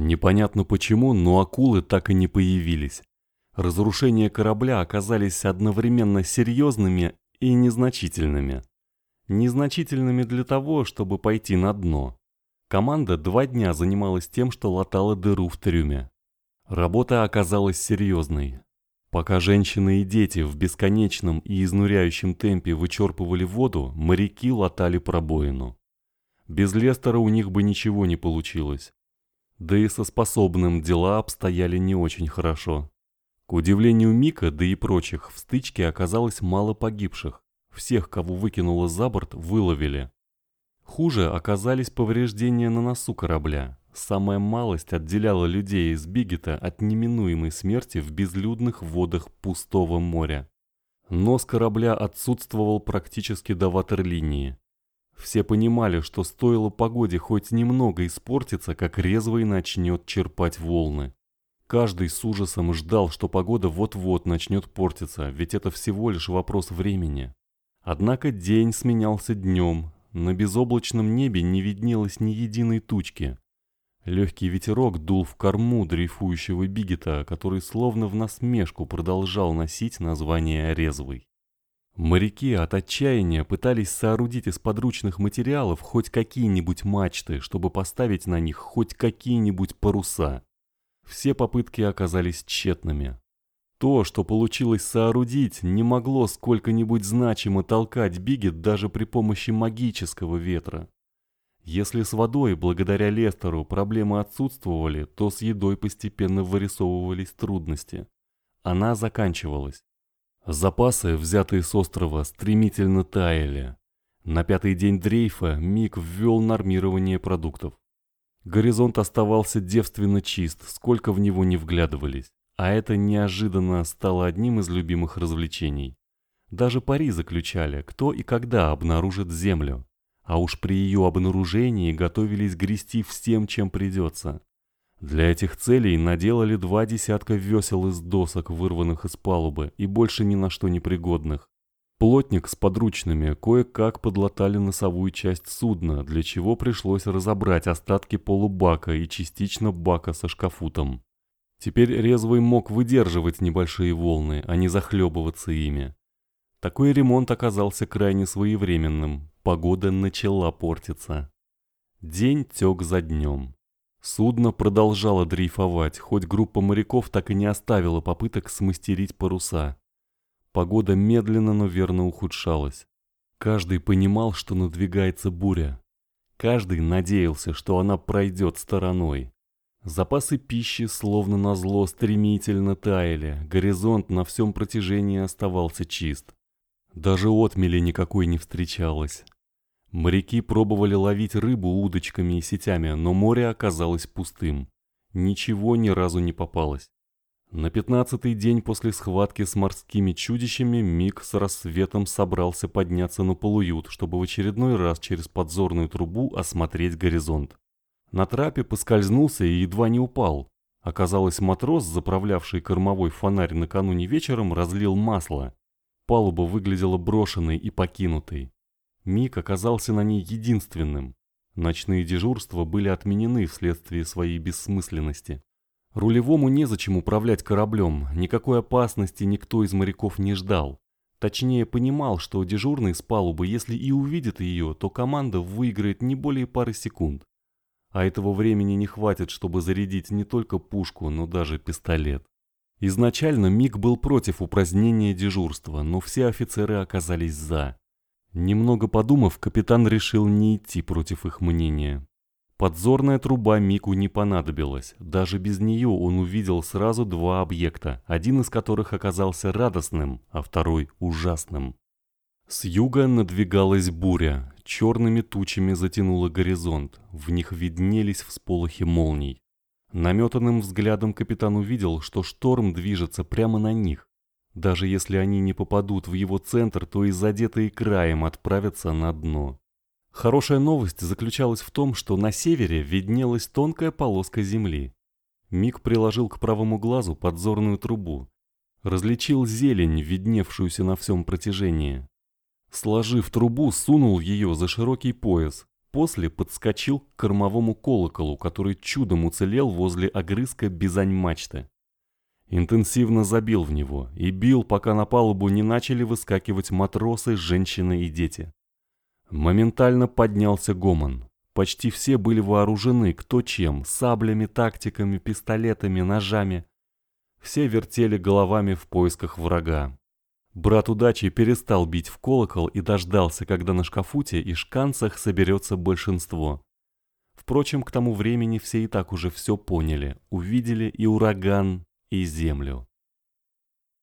Непонятно почему, но акулы так и не появились. Разрушения корабля оказались одновременно серьезными и незначительными. Незначительными для того, чтобы пойти на дно. Команда два дня занималась тем, что латала дыру в трюме. Работа оказалась серьезной. Пока женщины и дети в бесконечном и изнуряющем темпе вычерпывали воду, моряки латали пробоину. Без Лестера у них бы ничего не получилось. Да и со способным дела обстояли не очень хорошо. К удивлению Мика, да и прочих, в стычке оказалось мало погибших. Всех, кого выкинуло за борт, выловили. Хуже оказались повреждения на носу корабля. Самая малость отделяла людей из Бигета от неминуемой смерти в безлюдных водах пустого моря. Нос корабля отсутствовал практически до ватерлинии. Все понимали, что стоило погоде хоть немного испортиться, как резвый начнет черпать волны. Каждый с ужасом ждал, что погода вот-вот начнет портиться, ведь это всего лишь вопрос времени. Однако день сменялся днем, на безоблачном небе не виднелось ни единой тучки. Легкий ветерок дул в корму дрейфующего бигета, который словно в насмешку продолжал носить название «резвый». Моряки от отчаяния пытались соорудить из подручных материалов хоть какие-нибудь мачты, чтобы поставить на них хоть какие-нибудь паруса. Все попытки оказались тщетными. То, что получилось соорудить, не могло сколько-нибудь значимо толкать Бигет даже при помощи магического ветра. Если с водой, благодаря Лестеру, проблемы отсутствовали, то с едой постепенно вырисовывались трудности. Она заканчивалась. Запасы, взятые с острова, стремительно таяли. На пятый день дрейфа Мик ввел нормирование продуктов. Горизонт оставался девственно чист, сколько в него не вглядывались, а это неожиданно стало одним из любимых развлечений. Даже пари заключали, кто и когда обнаружит Землю, а уж при ее обнаружении готовились грести всем, чем придется. Для этих целей наделали два десятка весел из досок, вырванных из палубы, и больше ни на что не пригодных. Плотник с подручными кое-как подлатали носовую часть судна, для чего пришлось разобрать остатки полубака и частично бака со шкафутом. Теперь резвый мог выдерживать небольшие волны, а не захлебываться ими. Такой ремонт оказался крайне своевременным, погода начала портиться. День тек за днем. Судно продолжало дрейфовать, хоть группа моряков так и не оставила попыток смастерить паруса. Погода медленно, но верно ухудшалась. Каждый понимал, что надвигается буря. Каждый надеялся, что она пройдет стороной. Запасы пищи, словно назло, стремительно таяли, горизонт на всем протяжении оставался чист. Даже отмели никакой не встречалось. Моряки пробовали ловить рыбу удочками и сетями, но море оказалось пустым. Ничего ни разу не попалось. На пятнадцатый день после схватки с морскими чудищами Мик с рассветом собрался подняться на полуют, чтобы в очередной раз через подзорную трубу осмотреть горизонт. На трапе поскользнулся и едва не упал. Оказалось, матрос, заправлявший кормовой фонарь накануне вечером, разлил масло. Палуба выглядела брошенной и покинутой. Мик оказался на ней единственным. Ночные дежурства были отменены вследствие своей бессмысленности. Рулевому незачем управлять кораблем, никакой опасности никто из моряков не ждал. Точнее, понимал, что дежурный с палубы, если и увидит ее, то команда выиграет не более пары секунд. А этого времени не хватит, чтобы зарядить не только пушку, но даже пистолет. Изначально Мик был против упразднения дежурства, но все офицеры оказались за. Немного подумав, капитан решил не идти против их мнения. Подзорная труба Мику не понадобилась. Даже без нее он увидел сразу два объекта, один из которых оказался радостным, а второй ужасным. С юга надвигалась буря, черными тучами затянула горизонт, в них виднелись всполохи молний. Наметанным взглядом капитан увидел, что шторм движется прямо на них. Даже если они не попадут в его центр, то и задетые краем отправятся на дно. Хорошая новость заключалась в том, что на севере виднелась тонкая полоска земли. Миг приложил к правому глазу подзорную трубу. Различил зелень, видневшуюся на всем протяжении. Сложив трубу, сунул ее за широкий пояс. После подскочил к кормовому колоколу, который чудом уцелел возле огрызка бизань-мачты. Интенсивно забил в него и бил, пока на палубу не начали выскакивать матросы, женщины и дети. Моментально поднялся гомон. Почти все были вооружены кто чем, саблями, тактиками, пистолетами, ножами. Все вертели головами в поисках врага. Брат удачи перестал бить в колокол и дождался, когда на шкафуте и шканцах соберется большинство. Впрочем, к тому времени все и так уже все поняли, увидели и ураган, и землю.